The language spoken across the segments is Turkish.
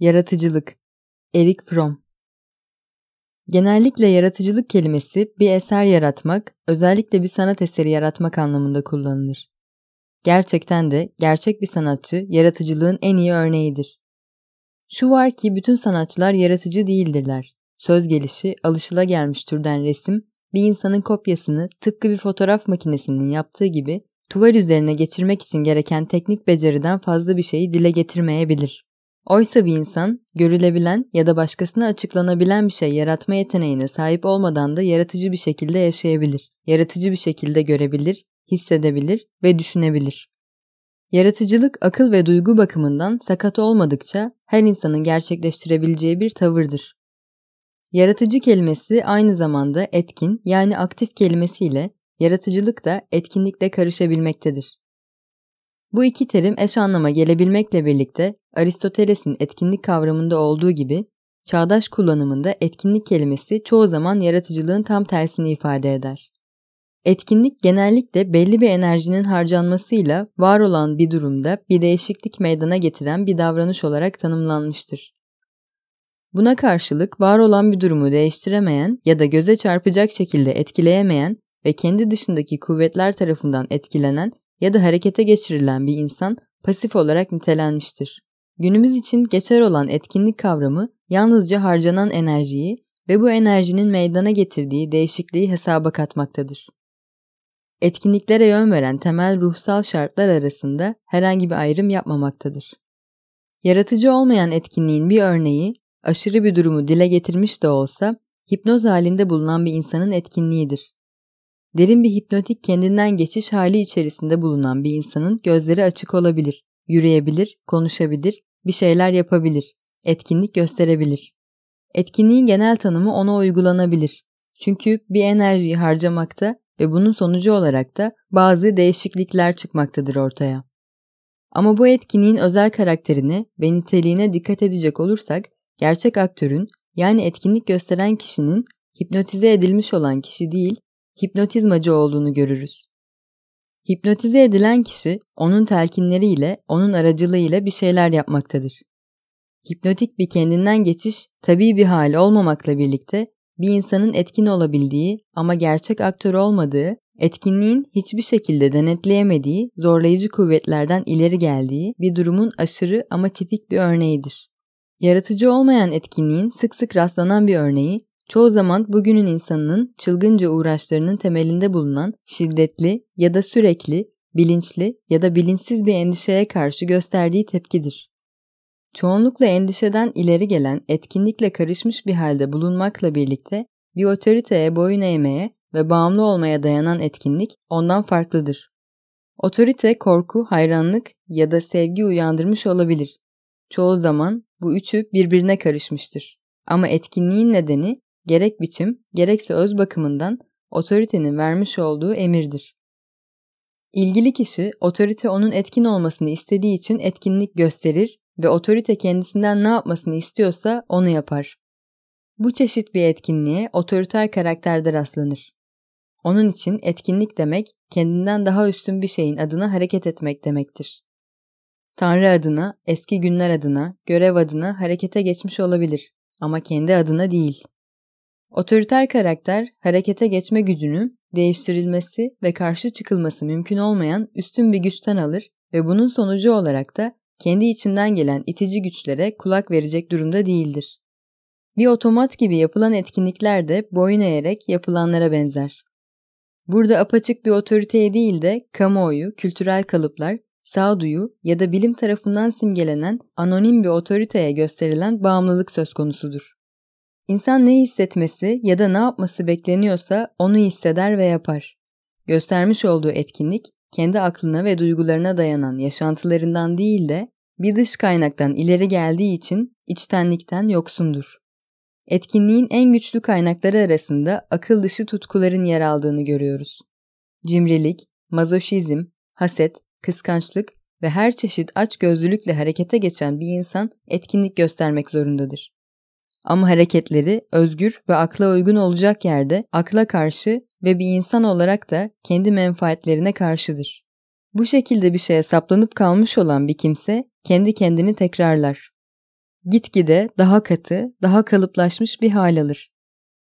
Yaratıcılık Erik Fromm Genellikle yaratıcılık kelimesi bir eser yaratmak, özellikle bir sanat eseri yaratmak anlamında kullanılır. Gerçekten de gerçek bir sanatçı yaratıcılığın en iyi örneğidir. Şu var ki bütün sanatçılar yaratıcı değildirler. Söz gelişi alışılagelmiş türden resim, bir insanın kopyasını tıpkı bir fotoğraf makinesinin yaptığı gibi tuval üzerine geçirmek için gereken teknik beceriden fazla bir şeyi dile getirmeyebilir. Oysa bir insan görülebilen ya da başkasına açıklanabilen bir şey yaratma yeteneğine sahip olmadan da yaratıcı bir şekilde yaşayabilir. Yaratıcı bir şekilde görebilir, hissedebilir ve düşünebilir. Yaratıcılık akıl ve duygu bakımından sakat olmadıkça her insanın gerçekleştirebileceği bir tavırdır. Yaratıcı kelimesi aynı zamanda etkin yani aktif kelimesiyle yaratıcılık da etkinlikle karışabilmektedir. Bu iki terim eş anlama gelebilmekle birlikte Aristoteles'in etkinlik kavramında olduğu gibi çağdaş kullanımında etkinlik kelimesi çoğu zaman yaratıcılığın tam tersini ifade eder. Etkinlik genellikle belli bir enerjinin harcanmasıyla var olan bir durumda bir değişiklik meydana getiren bir davranış olarak tanımlanmıştır. Buna karşılık var olan bir durumu değiştiremeyen ya da göze çarpacak şekilde etkileyemeyen ve kendi dışındaki kuvvetler tarafından etkilenen ya da harekete geçirilen bir insan pasif olarak nitelenmiştir. Günümüz için geçer olan etkinlik kavramı yalnızca harcanan enerjiyi ve bu enerjinin meydana getirdiği değişikliği hesaba katmaktadır. Etkinliklere yön veren temel ruhsal şartlar arasında herhangi bir ayrım yapmamaktadır. Yaratıcı olmayan etkinliğin bir örneği, aşırı bir durumu dile getirmiş de olsa, hipnoz halinde bulunan bir insanın etkinliğidir. Derin bir hipnotik kendinden geçiş hali içerisinde bulunan bir insanın gözleri açık olabilir, yürüyebilir, konuşabilir, bir şeyler yapabilir, etkinlik gösterebilir. Etkinliğin genel tanımı ona uygulanabilir. Çünkü bir enerjiyi harcamakta ve bunun sonucu olarak da bazı değişiklikler çıkmaktadır ortaya. Ama bu etkinliğin özel karakterine ve niteliğine dikkat edecek olursak, gerçek aktörün yani etkinlik gösteren kişinin hipnotize edilmiş olan kişi değil, hipnotizmacı olduğunu görürüz. Hipnotize edilen kişi onun telkinleriyle, onun aracılığıyla bir şeyler yapmaktadır. Hipnotik bir kendinden geçiş tabii bir hal olmamakla birlikte bir insanın etkin olabildiği ama gerçek aktör olmadığı, etkinliğin hiçbir şekilde denetleyemediği, zorlayıcı kuvvetlerden ileri geldiği bir durumun aşırı ama tipik bir örneğidir. Yaratıcı olmayan etkinliğin sık sık rastlanan bir örneği çoğu zaman bugünün insanının çılgınca uğraşlarının temelinde bulunan şiddetli ya da sürekli, bilinçli ya da bilinçsiz bir endişeye karşı gösterdiği tepkidir. Çoğunlukla endişeden ileri gelen etkinlikle karışmış bir halde bulunmakla birlikte bir otoriteye boyun eğmeye ve bağımlı olmaya dayanan etkinlik ondan farklıdır. Otorite korku, hayranlık ya da sevgi uyandırmış olabilir. Çoğu zaman bu üçü birbirine karışmıştır. Ama etkinliğin nedeni gerek biçim gerekse öz bakımından otoritenin vermiş olduğu emirdir. İlgili kişi otorite onun etkin olmasını istediği için etkinlik gösterir ve otorite kendisinden ne yapmasını istiyorsa onu yapar. Bu çeşit bir etkinliğe otoriter karakterde rastlanır. Onun için etkinlik demek kendinden daha üstün bir şeyin adına hareket etmek demektir. Tanrı adına, eski günler adına, görev adına harekete geçmiş olabilir ama kendi adına değil. Otoriter karakter harekete geçme gücünü değiştirilmesi ve karşı çıkılması mümkün olmayan üstün bir güçten alır ve bunun sonucu olarak da kendi içinden gelen itici güçlere kulak verecek durumda değildir. Bir otomat gibi yapılan etkinlikler de boyun eğerek yapılanlara benzer. Burada apaçık bir otoriteye değil de kamuoyu, kültürel kalıplar, sağduyu ya da bilim tarafından simgelenen anonim bir otoriteye gösterilen bağımlılık söz konusudur. İnsan ne hissetmesi ya da ne yapması bekleniyorsa onu hisseder ve yapar. Göstermiş olduğu etkinlik kendi aklına ve duygularına dayanan yaşantılarından değil de bir dış kaynaktan ileri geldiği için içtenlikten yoksundur. Etkinliğin en güçlü kaynakları arasında akıl dışı tutkuların yer aldığını görüyoruz. Cimrilik, mazoşizm, haset, kıskançlık ve her çeşit aç gözlülükle harekete geçen bir insan etkinlik göstermek zorundadır. Ama hareketleri özgür ve akla uygun olacak yerde akla karşı ve bir insan olarak da kendi menfaatlerine karşıdır. Bu şekilde bir şeye saplanıp kalmış olan bir kimse kendi kendini tekrarlar. gitgide daha katı, daha kalıplaşmış bir hal alır.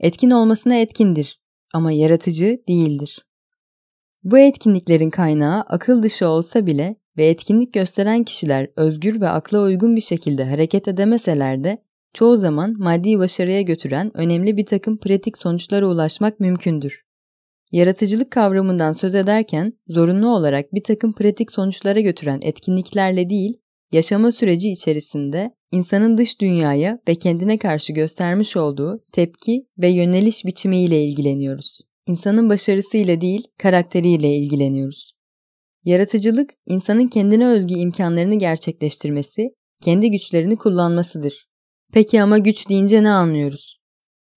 Etkin olmasına etkindir ama yaratıcı değildir. Bu etkinliklerin kaynağı akıl dışı olsa bile ve etkinlik gösteren kişiler özgür ve akla uygun bir şekilde hareket edemeseler de çoğu zaman maddi başarıya götüren önemli bir takım pratik sonuçlara ulaşmak mümkündür. Yaratıcılık kavramından söz ederken zorunlu olarak bir takım pratik sonuçlara götüren etkinliklerle değil, yaşama süreci içerisinde insanın dış dünyaya ve kendine karşı göstermiş olduğu tepki ve yöneliş biçimiyle ilgileniyoruz. İnsanın başarısıyla değil, karakteriyle ilgileniyoruz. Yaratıcılık, insanın kendine özgü imkanlarını gerçekleştirmesi, kendi güçlerini kullanmasıdır. Peki ama güç deyince ne anlıyoruz?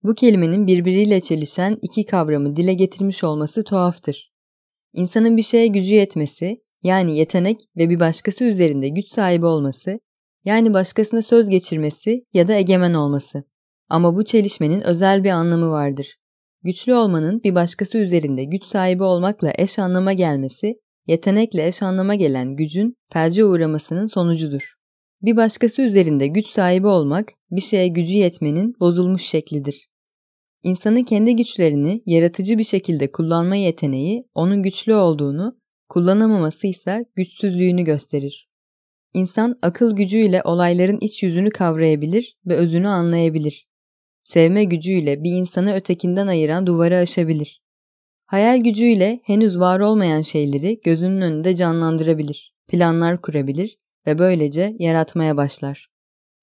Bu kelimenin birbiriyle çelişen iki kavramı dile getirmiş olması tuhaftır. İnsanın bir şeye gücü yetmesi, yani yetenek ve bir başkası üzerinde güç sahibi olması, yani başkasına söz geçirmesi ya da egemen olması. Ama bu çelişmenin özel bir anlamı vardır. Güçlü olmanın bir başkası üzerinde güç sahibi olmakla eş anlama gelmesi, yetenekle eş anlama gelen gücün felce uğramasının sonucudur. Bir başkası üzerinde güç sahibi olmak, bir şeye gücü yetmenin bozulmuş şeklidir. İnsanın kendi güçlerini yaratıcı bir şekilde kullanma yeteneği onun güçlü olduğunu, kullanamaması ise güçsüzlüğünü gösterir. İnsan akıl gücüyle olayların iç yüzünü kavrayabilir ve özünü anlayabilir. Sevme gücüyle bir insanı ötekinden ayıran duvarı aşabilir. Hayal gücüyle henüz var olmayan şeyleri gözünün önünde canlandırabilir, planlar kurabilir ve böylece yaratmaya başlar.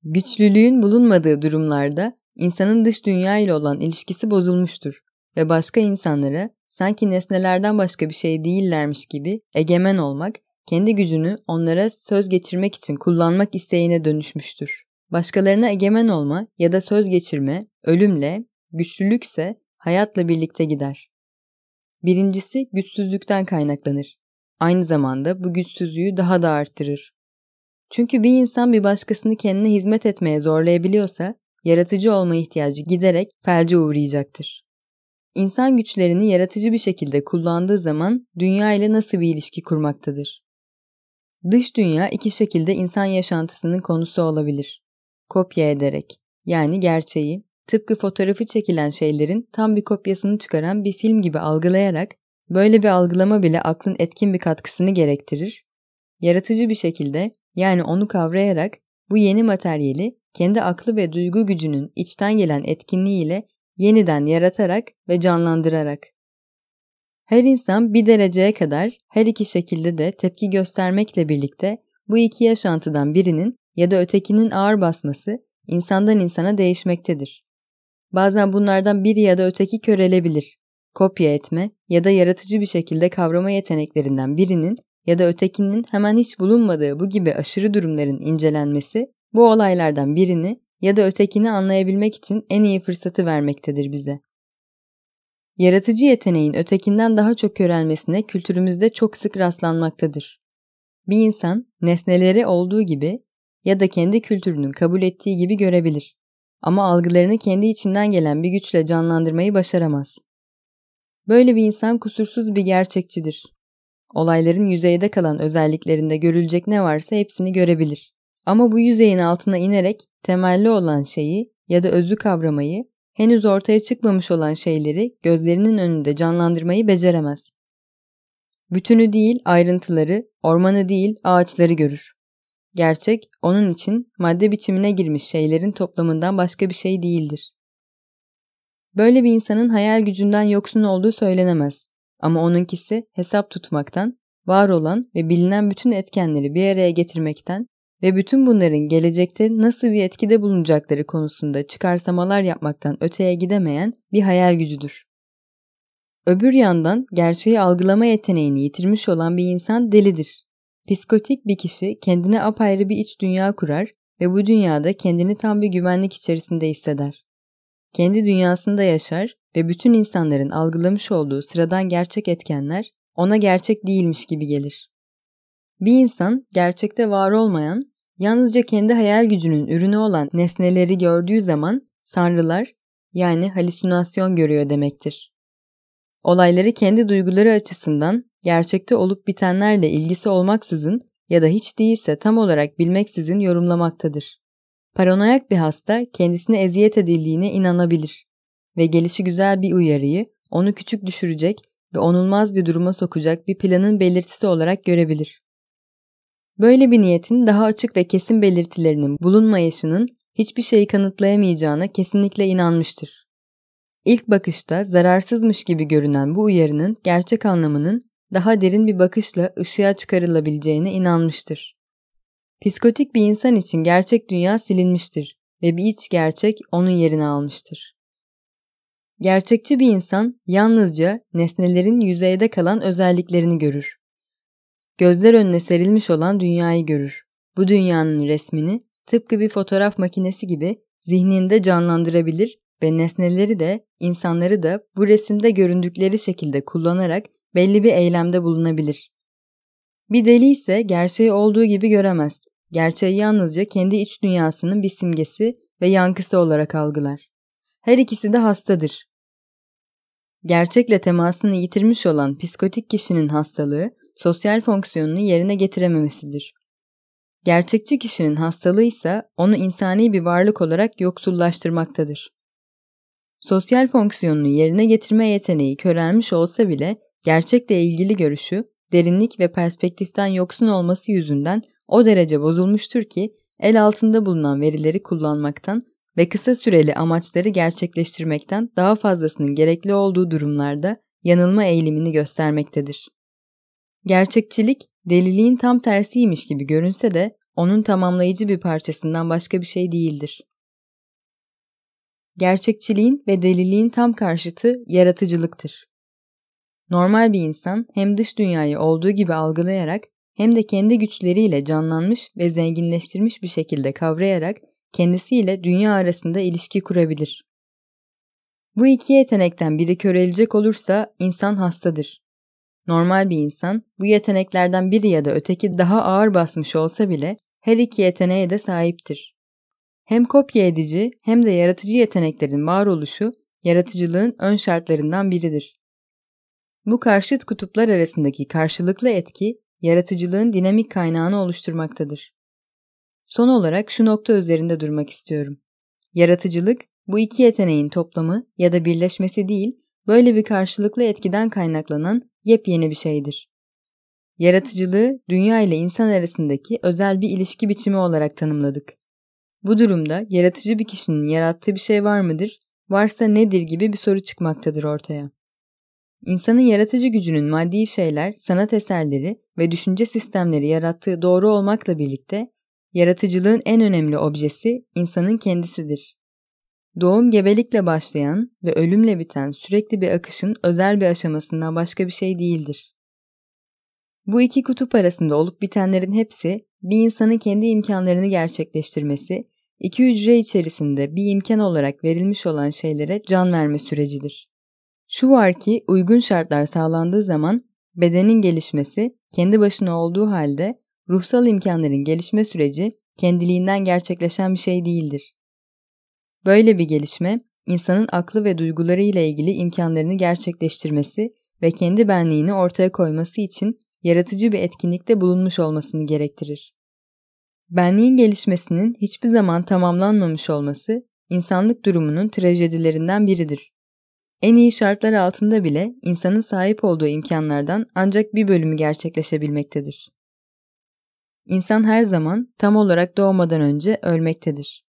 Güçlülüğün bulunmadığı durumlarda insanın dış dünya ile olan ilişkisi bozulmuştur ve başka insanlara sanki nesnelerden başka bir şey değillermiş gibi egemen olmak, kendi gücünü onlara söz geçirmek için kullanmak isteğine dönüşmüştür. Başkalarına egemen olma ya da söz geçirme, ölümle, güçlülükse hayatla birlikte gider. Birincisi güçsüzlükten kaynaklanır. Aynı zamanda bu güçsüzlüğü daha da arttırır. Çünkü bir insan bir başkasını kendine hizmet etmeye zorlayabiliyorsa, yaratıcı olma ihtiyacı giderek felce uğrayacaktır. İnsan güçlerini yaratıcı bir şekilde kullandığı zaman dünya ile nasıl bir ilişki kurmaktadır? Dış dünya iki şekilde insan yaşantısının konusu olabilir. Kopya ederek, yani gerçeği, tıpkı fotoğrafı çekilen şeylerin tam bir kopyasını çıkaran bir film gibi algılayarak, böyle bir algılama bile aklın etkin bir katkısını gerektirir. Yaratıcı bir şekilde yani onu kavrayarak bu yeni materyali kendi aklı ve duygu gücünün içten gelen etkinliğiyle yeniden yaratarak ve canlandırarak. Her insan bir dereceye kadar her iki şekilde de tepki göstermekle birlikte bu iki yaşantıdan birinin ya da ötekinin ağır basması insandan insana değişmektedir. Bazen bunlardan biri ya da öteki körelebilir. Kopya etme ya da yaratıcı bir şekilde kavrama yeteneklerinden birinin ya da ötekinin hemen hiç bulunmadığı bu gibi aşırı durumların incelenmesi bu olaylardan birini ya da ötekini anlayabilmek için en iyi fırsatı vermektedir bize. Yaratıcı yeteneğin ötekinden daha çok körelmesine kültürümüzde çok sık rastlanmaktadır. Bir insan nesneleri olduğu gibi ya da kendi kültürünün kabul ettiği gibi görebilir. Ama algılarını kendi içinden gelen bir güçle canlandırmayı başaramaz. Böyle bir insan kusursuz bir gerçekçidir. Olayların yüzeyde kalan özelliklerinde görülecek ne varsa hepsini görebilir. Ama bu yüzeyin altına inerek temelli olan şeyi ya da özü kavramayı, henüz ortaya çıkmamış olan şeyleri gözlerinin önünde canlandırmayı beceremez. Bütünü değil ayrıntıları, ormanı değil ağaçları görür. Gerçek onun için madde biçimine girmiş şeylerin toplamından başka bir şey değildir. Böyle bir insanın hayal gücünden yoksun olduğu söylenemez. Ama onunkisi hesap tutmaktan, var olan ve bilinen bütün etkenleri bir araya getirmekten ve bütün bunların gelecekte nasıl bir etkide bulunacakları konusunda çıkarsamalar yapmaktan öteye gidemeyen bir hayal gücüdür. Öbür yandan gerçeği algılama yeteneğini yitirmiş olan bir insan delidir. Psikotik bir kişi kendine apayrı bir iç dünya kurar ve bu dünyada kendini tam bir güvenlik içerisinde hisseder. Kendi dünyasında yaşar ve bütün insanların algılamış olduğu sıradan gerçek etkenler ona gerçek değilmiş gibi gelir. Bir insan gerçekte var olmayan, yalnızca kendi hayal gücünün ürünü olan nesneleri gördüğü zaman sanrılar yani halüsinasyon görüyor demektir. Olayları kendi duyguları açısından gerçekte olup bitenlerle ilgisi olmaksızın ya da hiç değilse tam olarak bilmeksizin yorumlamaktadır. Paranoyak bir hasta kendisine eziyet edildiğine inanabilir ve gelişi güzel bir uyarıyı onu küçük düşürecek ve onulmaz bir duruma sokacak bir planın belirtisi olarak görebilir. Böyle bir niyetin daha açık ve kesin belirtilerinin bulunmayışının hiçbir şeyi kanıtlayamayacağına kesinlikle inanmıştır. İlk bakışta zararsızmış gibi görünen bu uyarının gerçek anlamının daha derin bir bakışla ışığa çıkarılabileceğine inanmıştır. Psikotik bir insan için gerçek dünya silinmiştir ve bir iç gerçek onun yerini almıştır. Gerçekçi bir insan yalnızca nesnelerin yüzeyde kalan özelliklerini görür. Gözler önüne serilmiş olan dünyayı görür. Bu dünyanın resmini tıpkı bir fotoğraf makinesi gibi zihninde canlandırabilir ve nesneleri de insanları da bu resimde göründükleri şekilde kullanarak belli bir eylemde bulunabilir. Bir deli ise gerçeği olduğu gibi göremez. Gerçeği yalnızca kendi iç dünyasının bir simgesi ve yankısı olarak algılar. Her ikisi de hastadır. Gerçekle temasını yitirmiş olan psikotik kişinin hastalığı, sosyal fonksiyonunu yerine getirememesidir. Gerçekçi kişinin hastalığı ise onu insani bir varlık olarak yoksullaştırmaktadır. Sosyal fonksiyonunu yerine getirme yeteneği körelmiş olsa bile gerçekle ilgili görüşü, derinlik ve perspektiften yoksun olması yüzünden o derece bozulmuştur ki el altında bulunan verileri kullanmaktan ve kısa süreli amaçları gerçekleştirmekten daha fazlasının gerekli olduğu durumlarda yanılma eğilimini göstermektedir. Gerçekçilik, deliliğin tam tersiymiş gibi görünse de onun tamamlayıcı bir parçasından başka bir şey değildir. Gerçekçiliğin ve deliliğin tam karşıtı yaratıcılıktır. Normal bir insan hem dış dünyayı olduğu gibi algılayarak hem de kendi güçleriyle canlanmış ve zenginleştirmiş bir şekilde kavrayarak kendisiyle dünya arasında ilişki kurabilir. Bu iki yetenekten biri körelecek olursa insan hastadır. Normal bir insan bu yeteneklerden biri ya da öteki daha ağır basmış olsa bile her iki yeteneğe de sahiptir. Hem kopya edici hem de yaratıcı yeteneklerin varoluşu yaratıcılığın ön şartlarından biridir. Bu karşıt kutuplar arasındaki karşılıklı etki yaratıcılığın dinamik kaynağını oluşturmaktadır. Son olarak şu nokta üzerinde durmak istiyorum. Yaratıcılık bu iki yeteneğin toplamı ya da birleşmesi değil, böyle bir karşılıklı etkiden kaynaklanan yepyeni bir şeydir. Yaratıcılığı dünya ile insan arasındaki özel bir ilişki biçimi olarak tanımladık. Bu durumda yaratıcı bir kişinin yarattığı bir şey var mıdır, varsa nedir gibi bir soru çıkmaktadır ortaya. İnsanın yaratıcı gücünün maddi şeyler, sanat eserleri ve düşünce sistemleri yarattığı doğru olmakla birlikte yaratıcılığın en önemli objesi insanın kendisidir. Doğum gebelikle başlayan ve ölümle biten sürekli bir akışın özel bir aşamasından başka bir şey değildir. Bu iki kutup arasında olup bitenlerin hepsi bir insanın kendi imkanlarını gerçekleştirmesi, iki hücre içerisinde bir imkan olarak verilmiş olan şeylere can verme sürecidir. Şu var ki uygun şartlar sağlandığı zaman bedenin gelişmesi kendi başına olduğu halde ruhsal imkanların gelişme süreci kendiliğinden gerçekleşen bir şey değildir. Böyle bir gelişme insanın aklı ve duyguları ile ilgili imkanlarını gerçekleştirmesi ve kendi benliğini ortaya koyması için yaratıcı bir etkinlikte bulunmuş olmasını gerektirir. Benliğin gelişmesinin hiçbir zaman tamamlanmamış olması insanlık durumunun trajedilerinden biridir. En iyi şartlar altında bile insanın sahip olduğu imkanlardan ancak bir bölümü gerçekleşebilmektedir. İnsan her zaman tam olarak doğmadan önce ölmektedir.